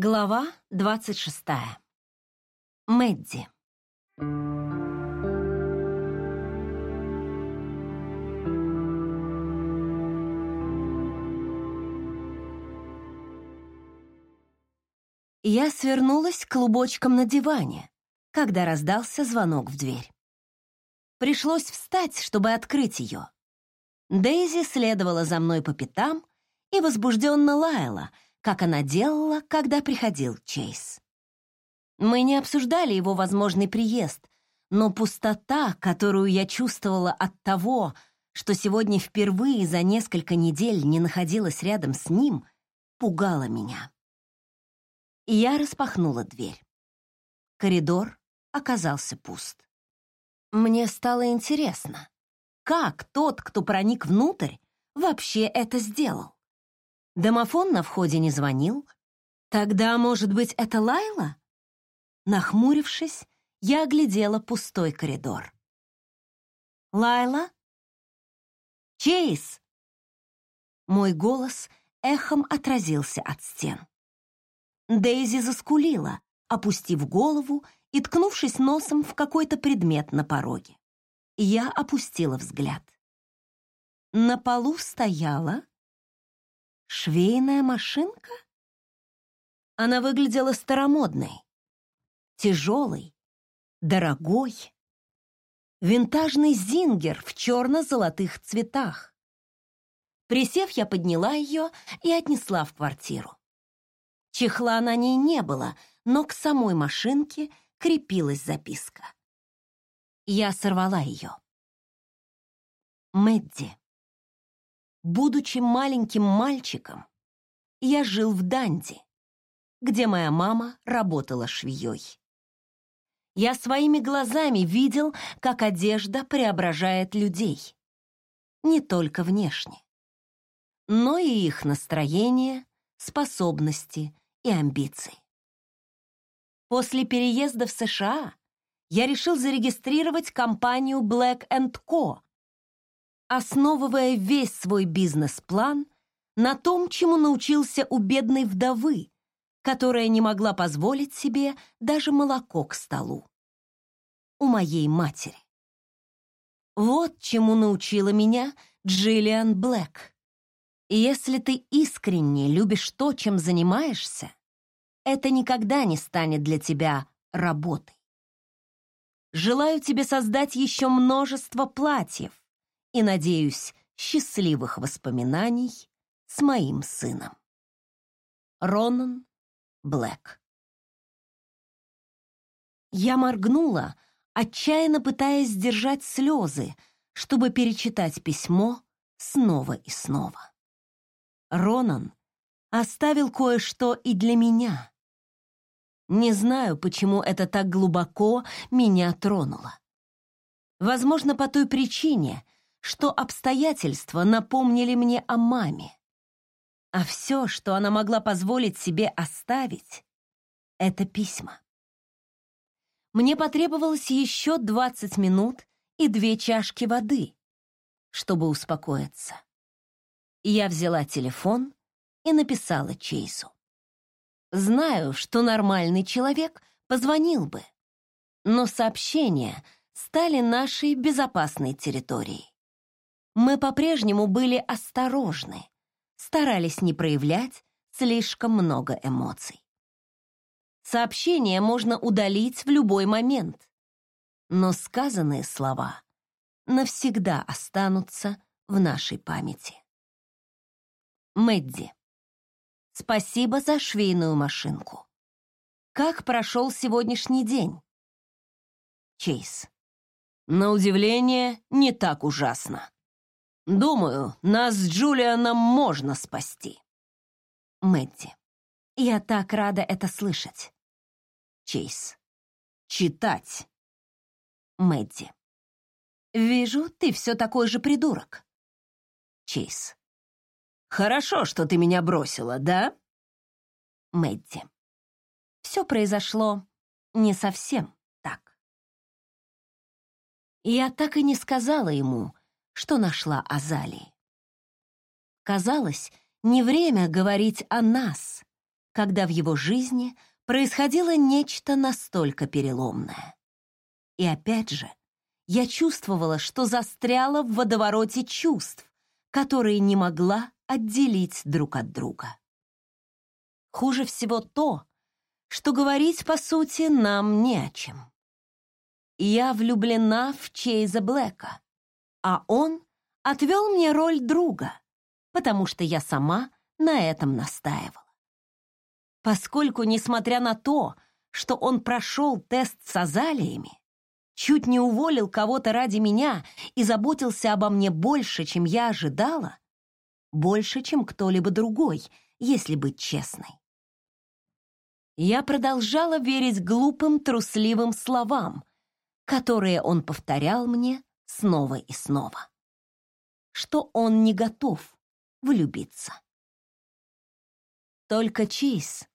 Глава 26. Мэдди. Я свернулась клубочком на диване, когда раздался звонок в дверь. Пришлось встать, чтобы открыть ее. Дейзи следовала за мной по пятам и возбужденно лаяла — как она делала, когда приходил Чейз. Мы не обсуждали его возможный приезд, но пустота, которую я чувствовала от того, что сегодня впервые за несколько недель не находилась рядом с ним, пугала меня. И я распахнула дверь. Коридор оказался пуст. Мне стало интересно, как тот, кто проник внутрь, вообще это сделал. Домофон на входе не звонил. Тогда, может быть, это Лайла? Нахмурившись, я оглядела пустой коридор. «Лайла? Чейз!» Мой голос эхом отразился от стен. Дейзи заскулила, опустив голову и ткнувшись носом в какой-то предмет на пороге. Я опустила взгляд. На полу стояла Швейная машинка? Она выглядела старомодной, тяжелой, дорогой. Винтажный зингер в черно-золотых цветах. Присев, я подняла ее и отнесла в квартиру. Чехла на ней не было, но к самой машинке крепилась записка. Я сорвала ее. Мэдди. Будучи маленьким мальчиком, я жил в Данди, где моя мама работала швеей. Я своими глазами видел, как одежда преображает людей. Не только внешне, но и их настроение, способности и амбиции. После переезда в США я решил зарегистрировать компанию Black Co основывая весь свой бизнес-план на том, чему научился у бедной вдовы, которая не могла позволить себе даже молоко к столу. У моей матери. Вот чему научила меня Джиллиан Блэк. если ты искренне любишь то, чем занимаешься, это никогда не станет для тебя работой. Желаю тебе создать еще множество платьев, и, надеюсь, счастливых воспоминаний с моим сыном. Ронан Блэк. Я моргнула, отчаянно пытаясь сдержать слезы, чтобы перечитать письмо снова и снова. Ронан оставил кое-что и для меня. Не знаю, почему это так глубоко меня тронуло. Возможно, по той причине, что обстоятельства напомнили мне о маме. А все, что она могла позволить себе оставить, — это письма. Мне потребовалось еще 20 минут и две чашки воды, чтобы успокоиться. Я взяла телефон и написала Чейсу. Знаю, что нормальный человек позвонил бы, но сообщения стали нашей безопасной территорией мы по-прежнему были осторожны, старались не проявлять слишком много эмоций. Сообщение можно удалить в любой момент, но сказанные слова навсегда останутся в нашей памяти. Мэдди, спасибо за швейную машинку. Как прошел сегодняшний день? Чейз. На удивление, не так ужасно. Думаю, нас с Джулианом можно спасти. Мэдди. Я так рада это слышать. Чейз. Читать. Мэдди. Вижу, ты все такой же придурок. Чейз. Хорошо, что ты меня бросила, да? Мэдди. Все произошло не совсем так. Я так и не сказала ему, что нашла Азалии. Казалось, не время говорить о нас, когда в его жизни происходило нечто настолько переломное. И опять же, я чувствовала, что застряла в водовороте чувств, которые не могла отделить друг от друга. Хуже всего то, что говорить, по сути, нам не о чем. Я влюблена в Чейза Блэка, а он отвел мне роль друга, потому что я сама на этом настаивала. Поскольку, несмотря на то, что он прошел тест с азалиями, чуть не уволил кого-то ради меня и заботился обо мне больше, чем я ожидала, больше, чем кто-либо другой, если быть честной. Я продолжала верить глупым, трусливым словам, которые он повторял мне снова и снова. Что он не готов влюбиться. Только Чейз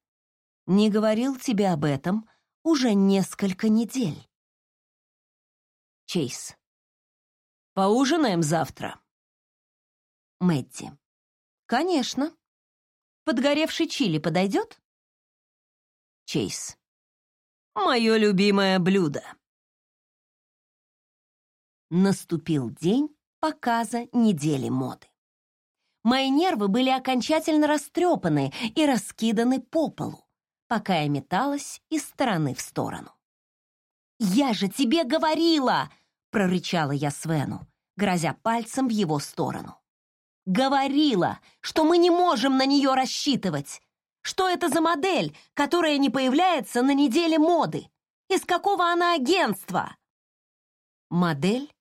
не говорил тебе об этом уже несколько недель. Чейз. Поужинаем завтра. Мэдди. Конечно. Подгоревший чили подойдет? Чейз. Мое любимое блюдо. Наступил день показа недели моды. Мои нервы были окончательно растрепаны и раскиданы по полу, пока я металась из стороны в сторону. «Я же тебе говорила!» — прорычала я Свену, грозя пальцем в его сторону. «Говорила, что мы не можем на нее рассчитывать! Что это за модель, которая не появляется на неделе моды? Из какого она агентства?» Модель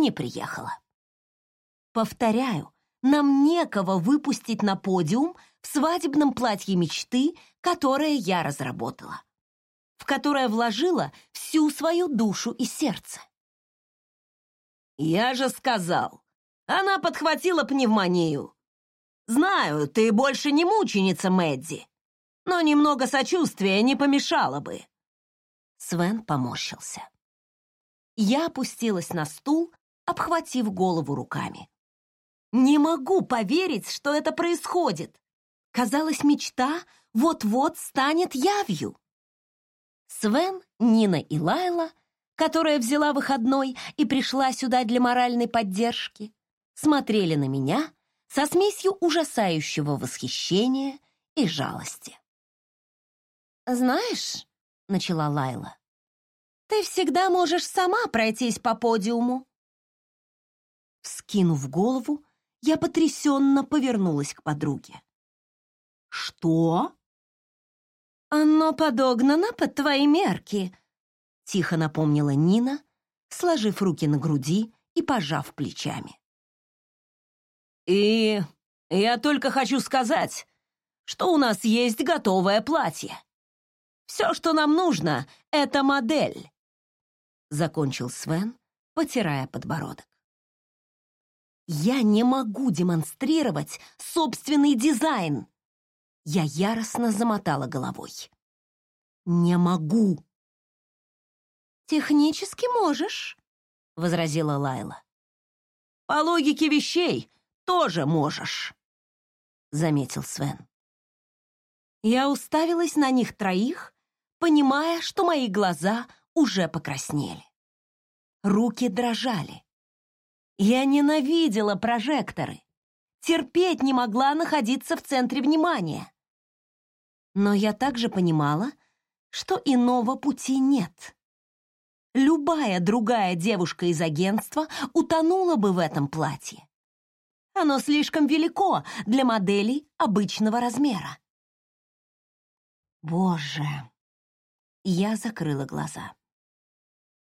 не приехала. Повторяю, нам некого выпустить на подиум в свадебном платье мечты, которое я разработала, в которое вложила всю свою душу и сердце. «Я же сказал, она подхватила пневмонию. Знаю, ты больше не мученица, Мэдди, но немного сочувствия не помешало бы». Свен поморщился. Я опустилась на стул, обхватив голову руками. Не могу поверить, что это происходит. Казалось, мечта вот-вот станет явью. Свен, Нина и Лайла, которая взяла выходной и пришла сюда для моральной поддержки, смотрели на меня со смесью ужасающего восхищения и жалости. «Знаешь», — начала Лайла, «ты всегда можешь сама пройтись по подиуму». Скинув голову, я потрясенно повернулась к подруге. «Что?» «Оно подогнано под твои мерки», — тихо напомнила Нина, сложив руки на груди и пожав плечами. «И я только хочу сказать, что у нас есть готовое платье. Все, что нам нужно, — это модель», — закончил Свен, потирая подбородок. Я не могу демонстрировать собственный дизайн. Я яростно замотала головой. Не могу. Технически можешь, возразила Лайла. По логике вещей тоже можешь, заметил Свен. Я уставилась на них троих, понимая, что мои глаза уже покраснели. Руки дрожали. Я ненавидела прожекторы. Терпеть не могла находиться в центре внимания. Но я также понимала, что иного пути нет. Любая другая девушка из агентства утонула бы в этом платье. Оно слишком велико для моделей обычного размера. Боже! Я закрыла глаза.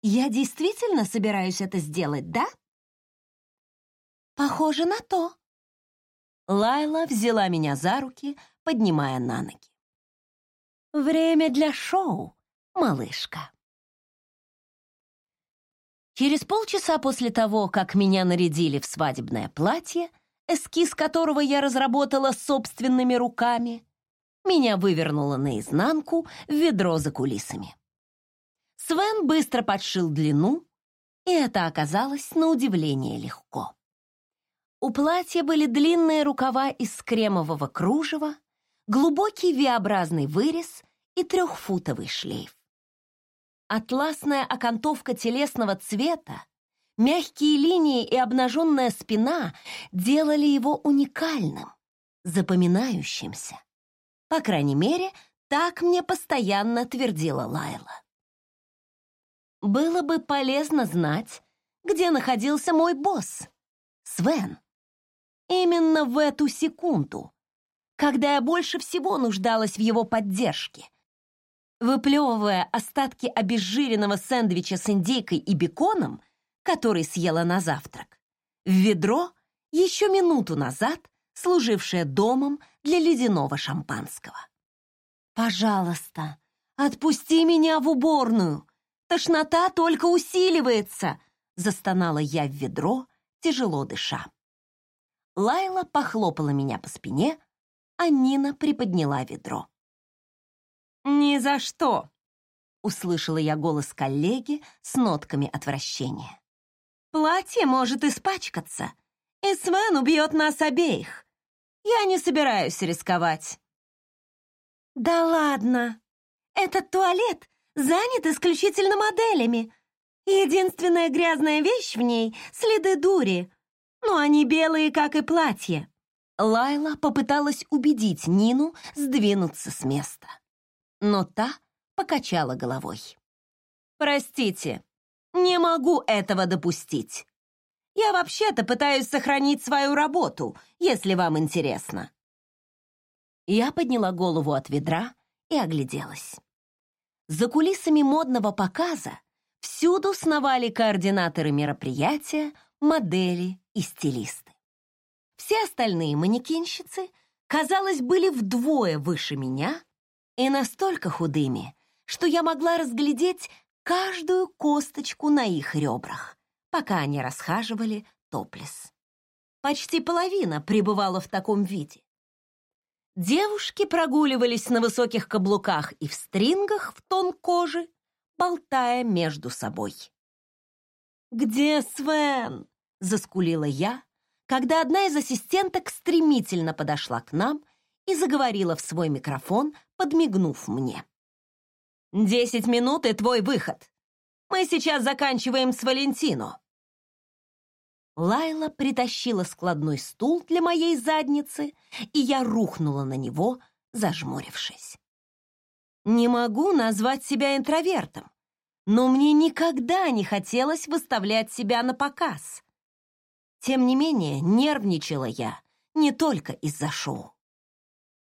Я действительно собираюсь это сделать, да? «Похоже на то». Лайла взяла меня за руки, поднимая на ноги. «Время для шоу, малышка». Через полчаса после того, как меня нарядили в свадебное платье, эскиз которого я разработала собственными руками, меня вывернуло наизнанку в ведро за кулисами. Свен быстро подшил длину, и это оказалось на удивление легко. У платья были длинные рукава из кремового кружева, глубокий V-образный вырез и трехфутовый шлейф. Атласная окантовка телесного цвета, мягкие линии и обнаженная спина делали его уникальным, запоминающимся. По крайней мере, так мне постоянно твердила Лайла. Было бы полезно знать, где находился мой босс, Свен. Именно в эту секунду, когда я больше всего нуждалась в его поддержке. Выплевывая остатки обезжиренного сэндвича с индейкой и беконом, который съела на завтрак, в ведро, еще минуту назад служившее домом для ледяного шампанского. «Пожалуйста, отпусти меня в уборную! Тошнота только усиливается!» застонала я в ведро, тяжело дыша. Лайла похлопала меня по спине, а Нина приподняла ведро. «Ни за что!» — услышала я голос коллеги с нотками отвращения. «Платье может испачкаться, и Свен убьет нас обеих. Я не собираюсь рисковать». «Да ладно! Этот туалет занят исключительно моделями. Единственная грязная вещь в ней — следы дури, но они белые, как и платье. Лайла попыталась убедить Нину сдвинуться с места. Но та покачала головой. «Простите, не могу этого допустить. Я вообще-то пытаюсь сохранить свою работу, если вам интересно». Я подняла голову от ведра и огляделась. За кулисами модного показа всюду сновали координаторы мероприятия, модели и стилисты. Все остальные манекенщицы, казалось, были вдвое выше меня и настолько худыми, что я могла разглядеть каждую косточку на их ребрах, пока они расхаживали топлес. Почти половина пребывала в таком виде. Девушки прогуливались на высоких каблуках и в стрингах в тон кожи, болтая между собой. «Где Свен?» — заскулила я, когда одна из ассистенток стремительно подошла к нам и заговорила в свой микрофон, подмигнув мне. «Десять минут и твой выход. Мы сейчас заканчиваем с Валентино». Лайла притащила складной стул для моей задницы, и я рухнула на него, зажмурившись. Не могу назвать себя интровертом, но мне никогда не хотелось выставлять себя на показ. Тем не менее, нервничала я не только из-за шоу.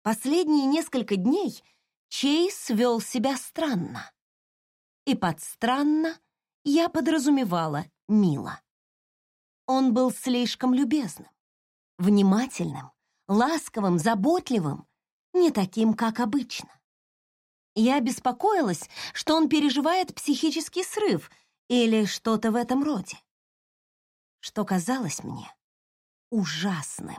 Последние несколько дней Чейз вел себя странно. И под «странно» я подразумевала мило. Он был слишком любезным, внимательным, ласковым, заботливым, не таким, как обычно. Я беспокоилась, что он переживает психический срыв или что-то в этом роде что казалось мне ужасным.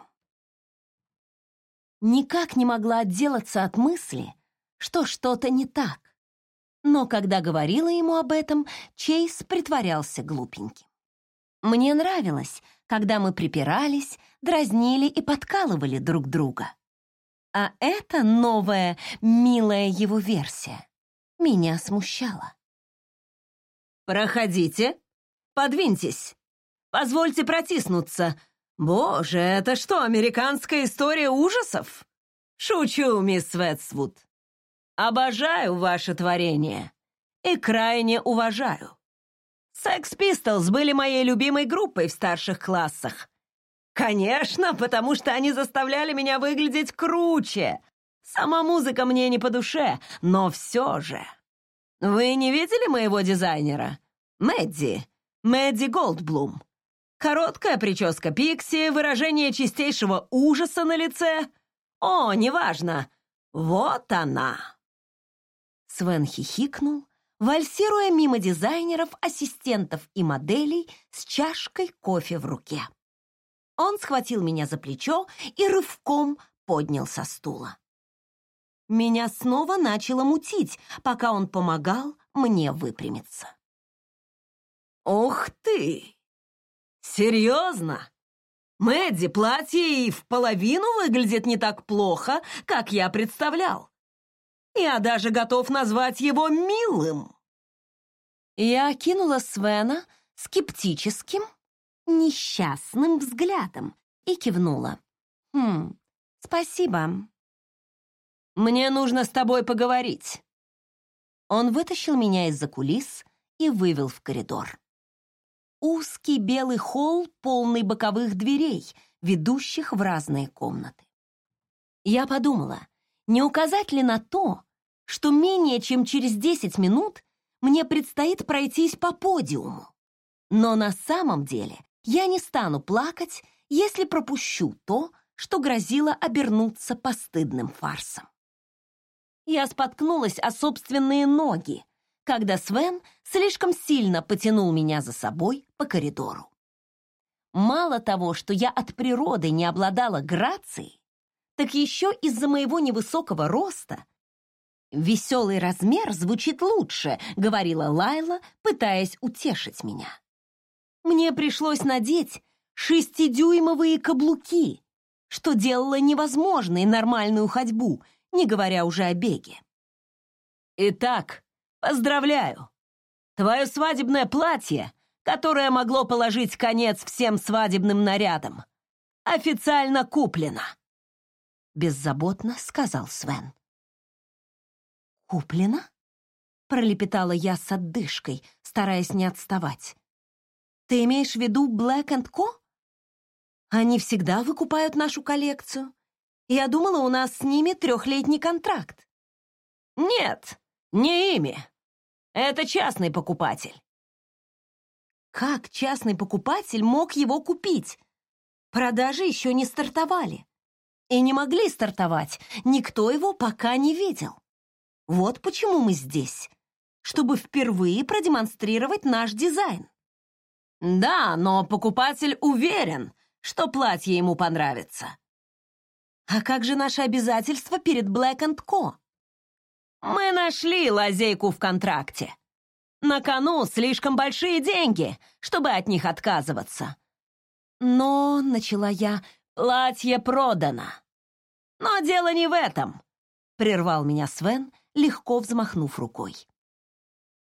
Никак не могла отделаться от мысли, что что-то не так. Но когда говорила ему об этом, Чейз притворялся глупеньким. Мне нравилось, когда мы припирались, дразнили и подкалывали друг друга. А эта новая, милая его версия меня смущала. «Проходите, подвиньтесь», Позвольте протиснуться. Боже, это что, американская история ужасов? Шучу, мисс Ветсвуд. Обожаю ваше творение и крайне уважаю. Sex Pistols были моей любимой группой в старших классах. Конечно, потому что они заставляли меня выглядеть круче. Сама музыка мне не по душе, но все же. Вы не видели моего дизайнера? Мэдди. Мэдди Голдблум. Короткая прическа Пикси, выражение чистейшего ужаса на лице. О, неважно. Вот она. Свен хихикнул, вальсируя мимо дизайнеров, ассистентов и моделей с чашкой кофе в руке. Он схватил меня за плечо и рывком поднял со стула. Меня снова начало мутить, пока он помогал мне выпрямиться. «Ух ты!» «Серьезно? Мэдди, платье и в половину выглядит не так плохо, как я представлял. Я даже готов назвать его милым. Я окинула Свена скептическим, несчастным взглядом и кивнула. «Хм, спасибо. Мне нужно с тобой поговорить». Он вытащил меня из-за кулис и вывел в коридор. Узкий белый холл, полный боковых дверей, ведущих в разные комнаты. Я подумала, не указать ли на то, что менее чем через 10 минут мне предстоит пройтись по подиуму. Но на самом деле я не стану плакать, если пропущу то, что грозило обернуться постыдным фарсом. Я споткнулась о собственные ноги, когда Свен слишком сильно потянул меня за собой по коридору. Мало того, что я от природы не обладала грацией, так еще из-за моего невысокого роста «Веселый размер звучит лучше», — говорила Лайла, пытаясь утешить меня. Мне пришлось надеть шестидюймовые каблуки, что делало невозможной нормальную ходьбу, не говоря уже о беге. «Итак, поздравляю! Твое свадебное платье, которое могло положить конец всем свадебным нарядам, официально куплено!» Беззаботно сказал Свен. «Куплено?» — пролепетала я с отдышкой, стараясь не отставать. «Ты имеешь в виду Black Co?» Они всегда выкупают нашу коллекцию. Я думала, у нас с ними трехлетний контракт. Нет, не ими. Это частный покупатель. Как частный покупатель мог его купить? Продажи еще не стартовали. И не могли стартовать, никто его пока не видел. Вот почему мы здесь, чтобы впервые продемонстрировать наш дизайн. Да, но покупатель уверен, что платье ему понравится. А как же наше обязательство перед Black Co? Мы нашли лазейку в контракте. На кону слишком большие деньги, чтобы от них отказываться. Но, начала я, платье продано. Но дело не в этом, прервал меня Свен, легко взмахнув рукой.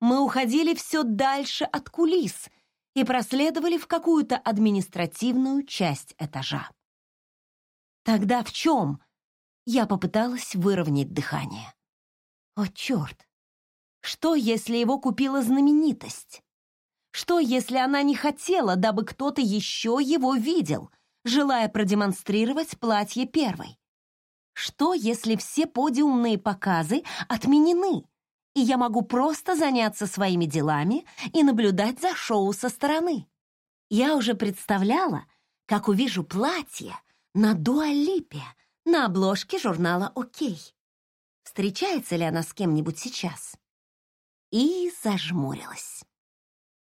Мы уходили все дальше от кулис и проследовали в какую-то административную часть этажа. Тогда в чем? Я попыталась выровнять дыхание. О, черт! Что, если его купила знаменитость? Что, если она не хотела, дабы кто-то еще его видел, желая продемонстрировать платье первой? Что, если все подиумные показы отменены, и я могу просто заняться своими делами и наблюдать за шоу со стороны? Я уже представляла, как увижу платье на Дуалипе на обложке журнала «Окей». Встречается ли она с кем-нибудь сейчас? И зажмурилась.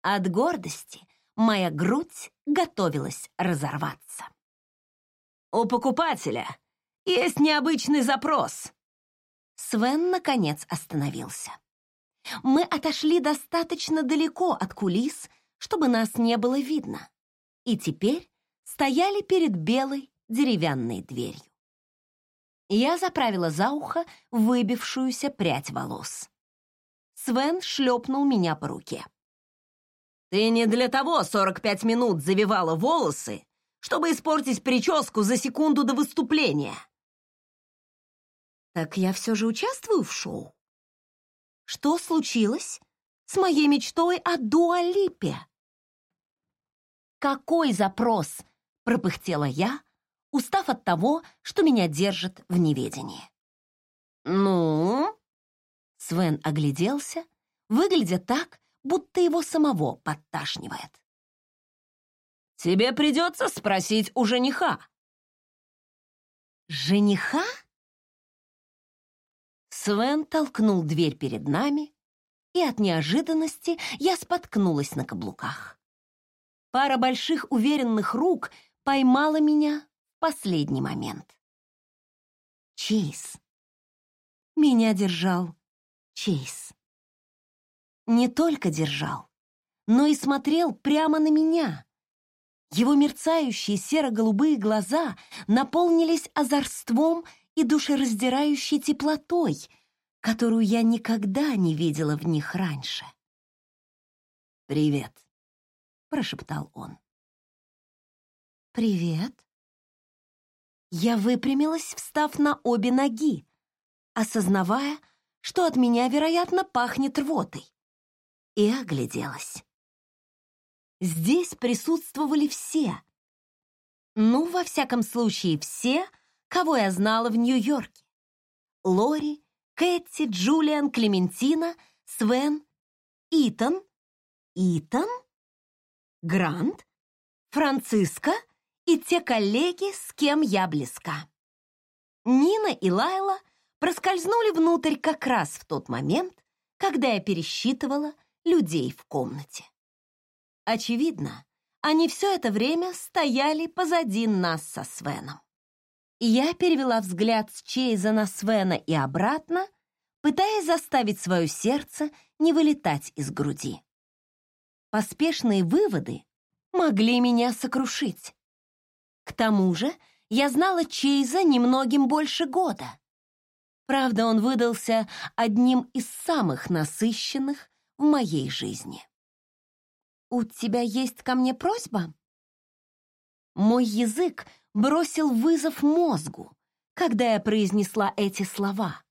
От гордости моя грудь готовилась разорваться. У покупателя есть необычный запрос!» Свен, наконец, остановился. Мы отошли достаточно далеко от кулис, чтобы нас не было видно, и теперь стояли перед белой деревянной дверью. Я заправила за ухо выбившуюся прядь волос. Свен шлепнул меня по руке. «Ты не для того 45 минут завивала волосы, чтобы испортить прическу за секунду до выступления!» Так я все же участвую в шоу. Что случилось с моей мечтой о Дуалипе? Какой запрос? пропыхтела я, устав от того, что меня держит в неведении. Ну? Свен огляделся, выглядя так, будто его самого подташнивает. Тебе придется спросить у жениха. Жениха? Свен толкнул дверь перед нами, и от неожиданности я споткнулась на каблуках. Пара больших уверенных рук поймала меня последний момент. Чейз. Меня держал Чейз. Не только держал, но и смотрел прямо на меня. Его мерцающие серо-голубые глаза наполнились озорством и душераздирающей теплотой, которую я никогда не видела в них раньше. «Привет», — прошептал он. «Привет». Я выпрямилась, встав на обе ноги, осознавая, что от меня, вероятно, пахнет рвотой, и огляделась. Здесь присутствовали все. Ну, во всяком случае, все, кого я знала в Нью-Йорке. Лори, Кэти, Джулиан, Клементина, Свен, Итан, Итан, Грант, Франциска и те коллеги, с кем я близка. Нина и Лайла проскользнули внутрь как раз в тот момент, когда я пересчитывала людей в комнате. Очевидно, они все это время стояли позади нас со Свеном. Я перевела взгляд с Чейза на Свена и обратно, пытаясь заставить свое сердце не вылетать из груди. Поспешные выводы могли меня сокрушить. К тому же я знала Чейза немногим больше года. Правда, он выдался одним из самых насыщенных в моей жизни. «У тебя есть ко мне просьба?» Мой язык бросил вызов мозгу, когда я произнесла эти слова,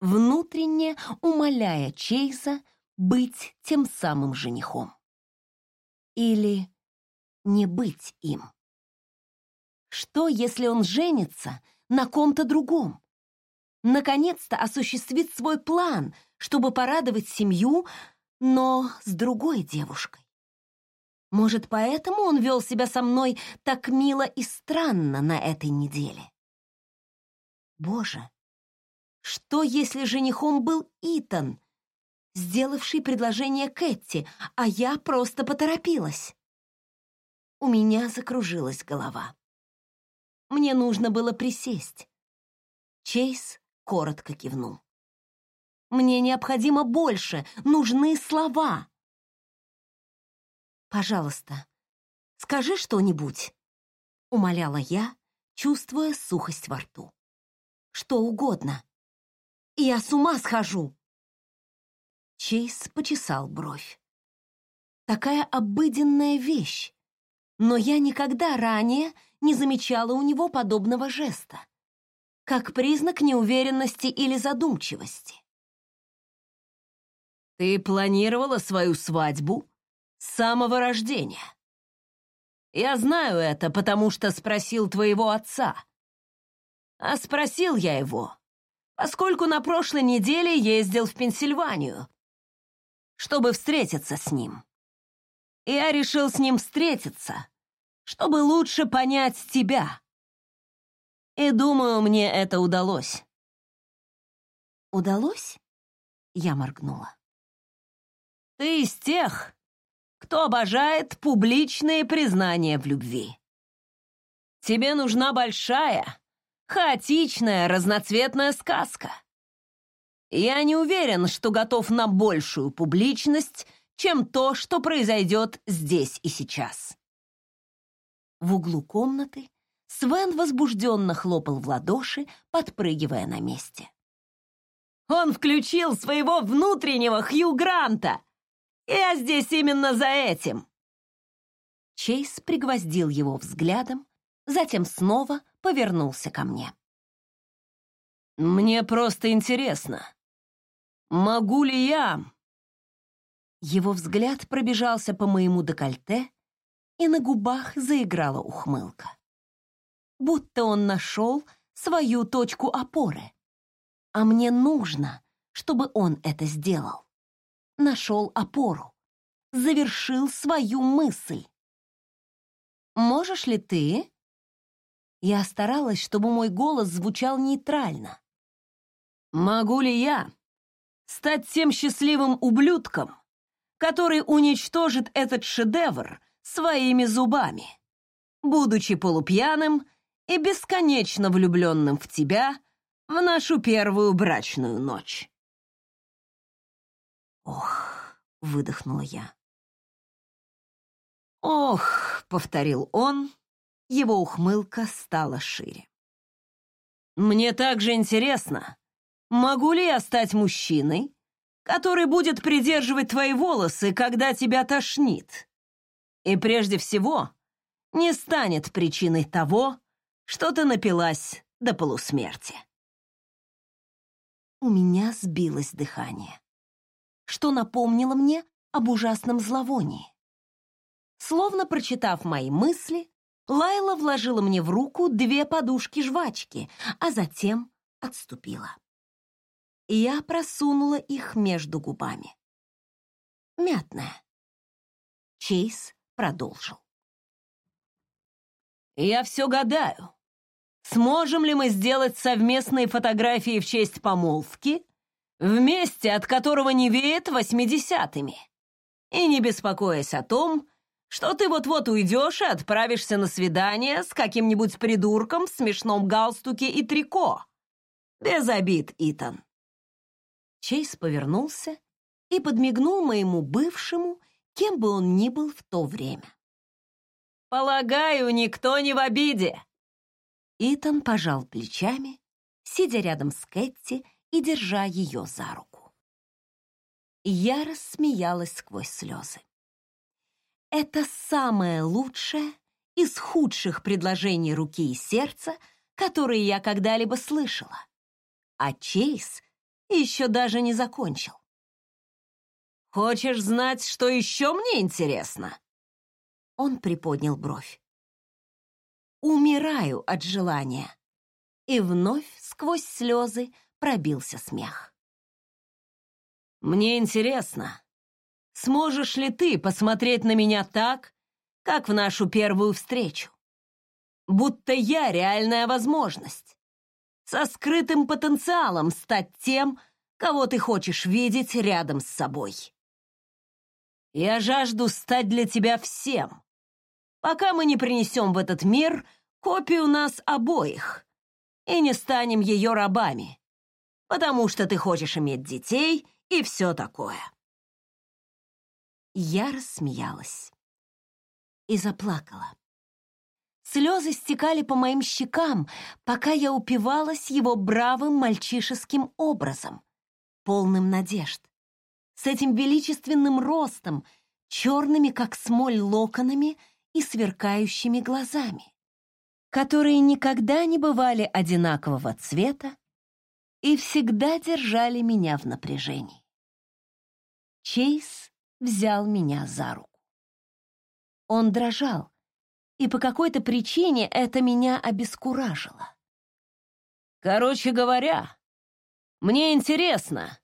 внутренне умоляя Чейза быть тем самым женихом. Или не быть им. Что, если он женится на ком-то другом? Наконец-то осуществит свой план, чтобы порадовать семью, но с другой девушкой. Может, поэтому он вел себя со мной так мило и странно на этой неделе? Боже, что если женихом был Итан, сделавший предложение Кэти, а я просто поторопилась? У меня закружилась голова. Мне нужно было присесть. Чейз коротко кивнул. Мне необходимо больше, нужны слова. «Пожалуйста, скажи что-нибудь», — умоляла я, чувствуя сухость во рту. «Что угодно. Я с ума схожу!» Чейз почесал бровь. Такая обыденная вещь, но я никогда ранее не замечала у него подобного жеста, как признак неуверенности или задумчивости. «Ты планировала свою свадьбу с самого рождения. Я знаю это, потому что спросил твоего отца. А спросил я его, поскольку на прошлой неделе ездил в Пенсильванию, чтобы встретиться с ним. Я решил с ним встретиться, чтобы лучше понять тебя. И думаю, мне это удалось. Удалось? Я моргнула. Ты из тех, кто обожает публичные признания в любви. Тебе нужна большая, хаотичная, разноцветная сказка. Я не уверен, что готов на большую публичность, чем то, что произойдет здесь и сейчас. В углу комнаты Свен возбужденно хлопал в ладоши, подпрыгивая на месте. «Он включил своего внутреннего Хью Гранта!» Я здесь именно за этим!» Чейз пригвоздил его взглядом, затем снова повернулся ко мне. «Мне просто интересно, могу ли я...» Его взгляд пробежался по моему декольте, и на губах заиграла ухмылка. Будто он нашел свою точку опоры. А мне нужно, чтобы он это сделал нашел опору, завершил свою мысль. «Можешь ли ты?» Я старалась, чтобы мой голос звучал нейтрально. «Могу ли я стать тем счастливым ублюдком, который уничтожит этот шедевр своими зубами, будучи полупьяным и бесконечно влюбленным в тебя в нашу первую брачную ночь?» «Ох!» — выдохнула я. «Ох!» — повторил он, его ухмылка стала шире. «Мне также интересно, могу ли я стать мужчиной, который будет придерживать твои волосы, когда тебя тошнит, и прежде всего не станет причиной того, что ты напилась до полусмерти». У меня сбилось дыхание, что напомнило мне об ужасном зловонии. Словно прочитав мои мысли, Лайла вложила мне в руку две подушки жвачки, а затем отступила. Я просунула их между губами. Мятная. Чейз продолжил. «Я все гадаю, сможем ли мы сделать совместные фотографии в честь помолвки в месте, от которого не веет восьмидесятыми, и не беспокоясь о том, что ты вот-вот уйдешь и отправишься на свидание с каким-нибудь придурком в смешном галстуке и трико. Без обид, Итан. Чейз повернулся и подмигнул моему бывшему, кем бы он ни был в то время. «Полагаю, никто не в обиде!» Итан пожал плечами, сидя рядом с Кэти и держа ее за руку. Я рассмеялась сквозь слезы. Это самое лучшее из худших предложений руки и сердца, которые я когда-либо слышала. А Чейз еще даже не закончил. «Хочешь знать, что еще мне интересно?» Он приподнял бровь. «Умираю от желания». И вновь сквозь слезы пробился смех. «Мне интересно, Сможешь ли ты посмотреть на меня так, как в нашу первую встречу? Будто я реальная возможность. Со скрытым потенциалом стать тем, кого ты хочешь видеть рядом с собой. Я жажду стать для тебя всем, пока мы не принесем в этот мир копию нас обоих и не станем ее рабами, потому что ты хочешь иметь детей и все такое. Я рассмеялась и заплакала. Слезы стекали по моим щекам, пока я упивалась его бравым мальчишеским образом, полным надежд. С этим величественным ростом, черными, как смоль, локонами и сверкающими глазами, которые никогда не бывали одинакового цвета и всегда держали меня в напряжении. Чейз взял меня за руку. Он дрожал, и по какой-то причине это меня обескуражило. «Короче говоря, мне интересно,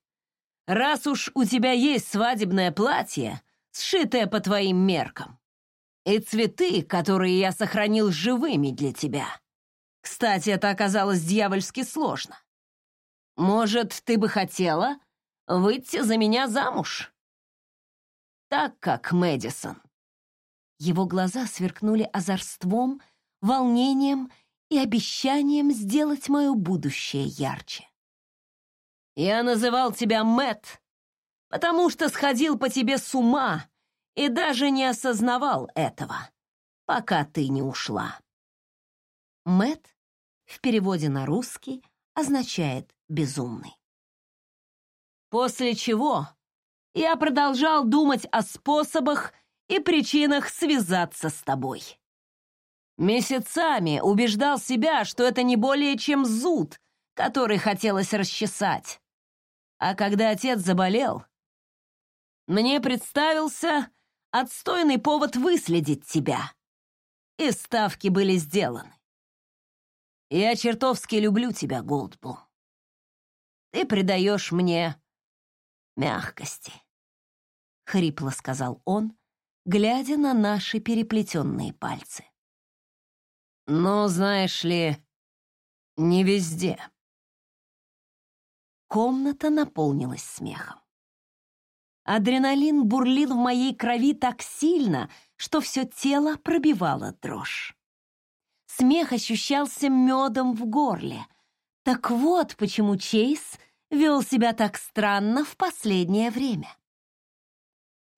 раз уж у тебя есть свадебное платье, сшитое по твоим меркам, и цветы, которые я сохранил живыми для тебя. Кстати, это оказалось дьявольски сложно. Может, ты бы хотела выйти за меня замуж?» так как Мэдисон. Его глаза сверкнули озорством, волнением и обещанием сделать мое будущее ярче. «Я называл тебя Мэт, потому что сходил по тебе с ума и даже не осознавал этого, пока ты не ушла». Мэт в переводе на русский означает «безумный». После чего я продолжал думать о способах и причинах связаться с тобой. Месяцами убеждал себя, что это не более чем зуд, который хотелось расчесать. А когда отец заболел, мне представился отстойный повод выследить тебя. И ставки были сделаны. Я чертовски люблю тебя, Голдблум. Ты придаешь мне мягкости», — хрипло сказал он, глядя на наши переплетенные пальцы. «Но, знаешь ли, не везде». Комната наполнилась смехом. Адреналин бурлил в моей крови так сильно, что все тело пробивало дрожь. Смех ощущался медом в горле. Так вот почему Чейз вел себя так странно в последнее время.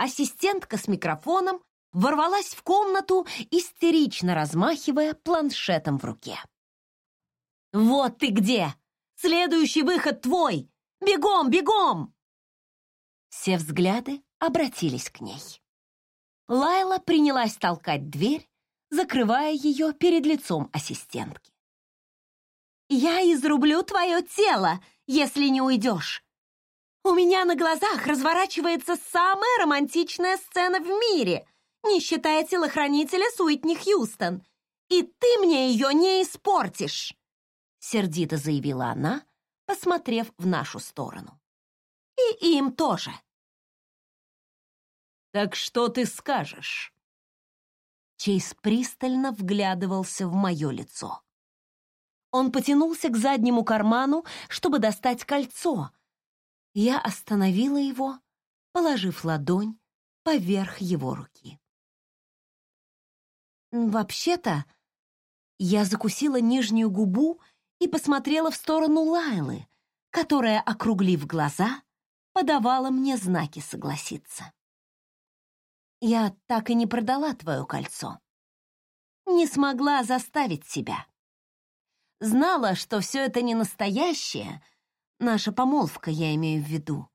Ассистентка с микрофоном ворвалась в комнату, истерично размахивая планшетом в руке. «Вот ты где! Следующий выход твой! Бегом, бегом!» Все взгляды обратились к ней. Лайла принялась толкать дверь, закрывая ее перед лицом ассистентки. «Я изрублю твое тело, если не уйдешь. У меня на глазах разворачивается самая романтичная сцена в мире, не считая телохранителя Суитни Хьюстон. И ты мне ее не испортишь!» Сердито заявила она, посмотрев в нашу сторону. «И им тоже!» «Так что ты скажешь?» Чейз пристально вглядывался в мое лицо. Он потянулся к заднему карману, чтобы достать кольцо. Я остановила его, положив ладонь поверх его руки. Вообще-то, я закусила нижнюю губу и посмотрела в сторону Лайлы, которая, округлив глаза, подавала мне знаки согласиться. Я так и не продала твое кольцо. Не смогла заставить себя. Знала, что все это не настоящее, наша помолвка, я имею в виду.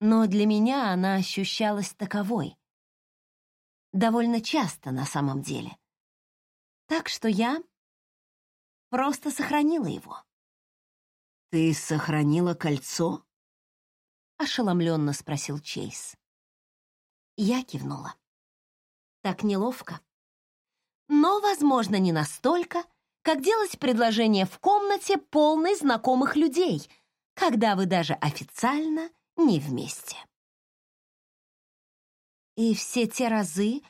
Но для меня она ощущалась таковой. Довольно часто на самом деле. Так что я просто сохранила его. «Ты сохранила кольцо?» — ошеломленно спросил Чейз. Я кивнула. Так неловко. Но, возможно, не настолько, как делать предложение в комнате, полной знакомых людей, когда вы даже официально не вместе. И все те разы,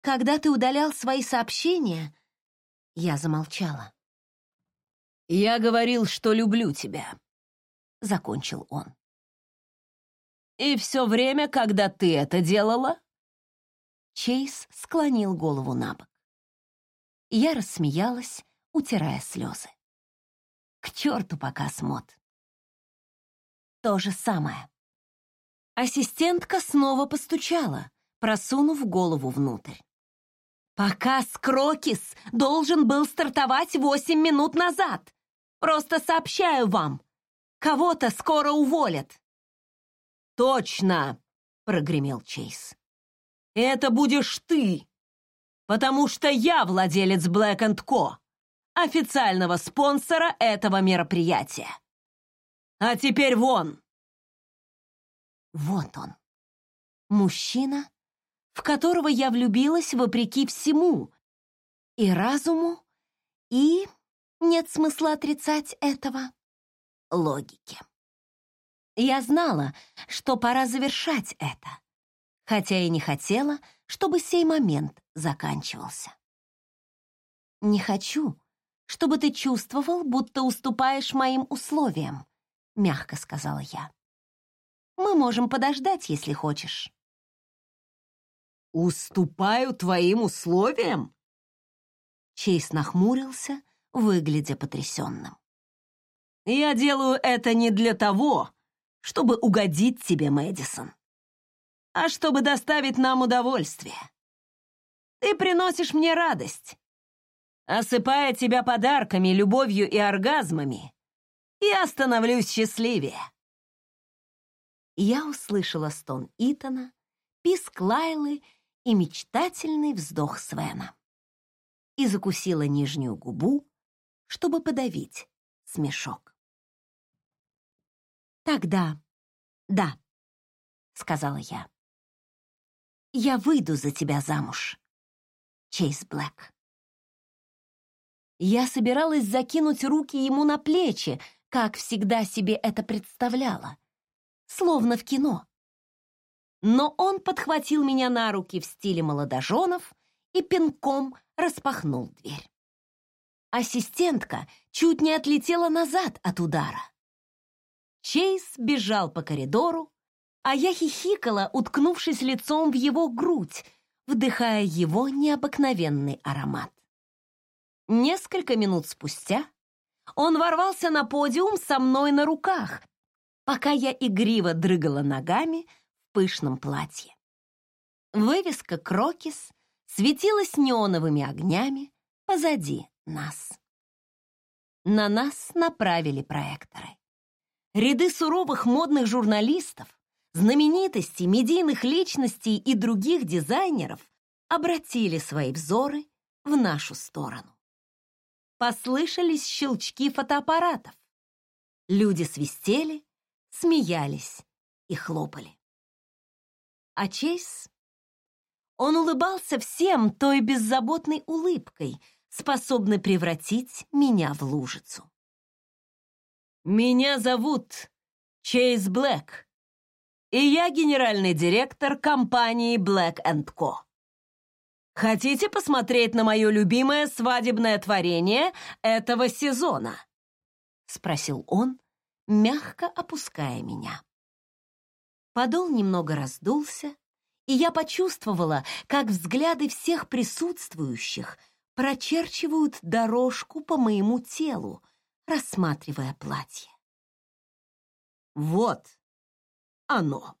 когда ты удалял свои сообщения, я замолчала. «Я говорил, что люблю тебя», — закончил он. И все время, когда ты это делала...» Чейз склонил голову на бок. Я рассмеялась, утирая слезы. К черту пока смот. То же самое. Ассистентка снова постучала, просунув голову внутрь. Показ Крокис должен был стартовать восемь минут назад. Просто сообщаю вам, кого-то скоро уволят. «Точно!» — прогремел Чейз. «Это будешь ты, потому что я владелец Black Co, официального спонсора этого мероприятия. А теперь вон!» Вот он, мужчина, в которого я влюбилась вопреки всему, и разуму, и, нет смысла отрицать этого, логике. Я знала, что пора завершать это, хотя и не хотела, чтобы сей момент заканчивался. «Не хочу, чтобы ты чувствовал, будто уступаешь моим условиям», — мягко сказала я. «Мы можем подождать, если хочешь». «Уступаю твоим условиям?» Чейз нахмурился, выглядя потрясенным. «Я делаю это не для того, чтобы угодить тебе, Мэдисон, а чтобы доставить нам удовольствие. Ты приносишь мне радость, осыпая тебя подарками, любовью и оргазмами, я становлюсь счастливее. Я услышала стон Итана, писк Лайлы и мечтательный вздох Свена. И закусила нижнюю губу, чтобы подавить смешок. «Тогда да», — сказала я. «Я выйду за тебя замуж, Чейз Блэк». Я собиралась закинуть руки ему на плечи, как всегда себе это представляла, словно в кино. Но он подхватил меня на руки в стиле молодоженов и пинком распахнул дверь. Ассистентка чуть не отлетела назад от удара. Чейз бежал по коридору, а я хихикала, уткнувшись лицом в его грудь, вдыхая его необыкновенный аромат. Несколько минут спустя он ворвался на подиум со мной на руках, пока я игриво дрыгала ногами в пышном платье. Вывеска «Крокис» светилась неоновыми огнями позади нас. На нас направили проекторы. Ряды суровых модных журналистов, знаменитостей, медийных личностей и других дизайнеров обратили свои взоры в нашу сторону. Послышались щелчки фотоаппаратов. Люди свистели, смеялись и хлопали. А Чейз? Он улыбался всем той беззаботной улыбкой, способной превратить меня в лужицу. «Меня зовут Чейз Блэк, и я генеральный директор компании Black Co. Хотите посмотреть на мое любимое свадебное творение этого сезона?» — спросил он, мягко опуская меня. Подол немного раздулся, и я почувствовала, как взгляды всех присутствующих прочерчивают дорожку по моему телу, рассматривая платье. Вот оно.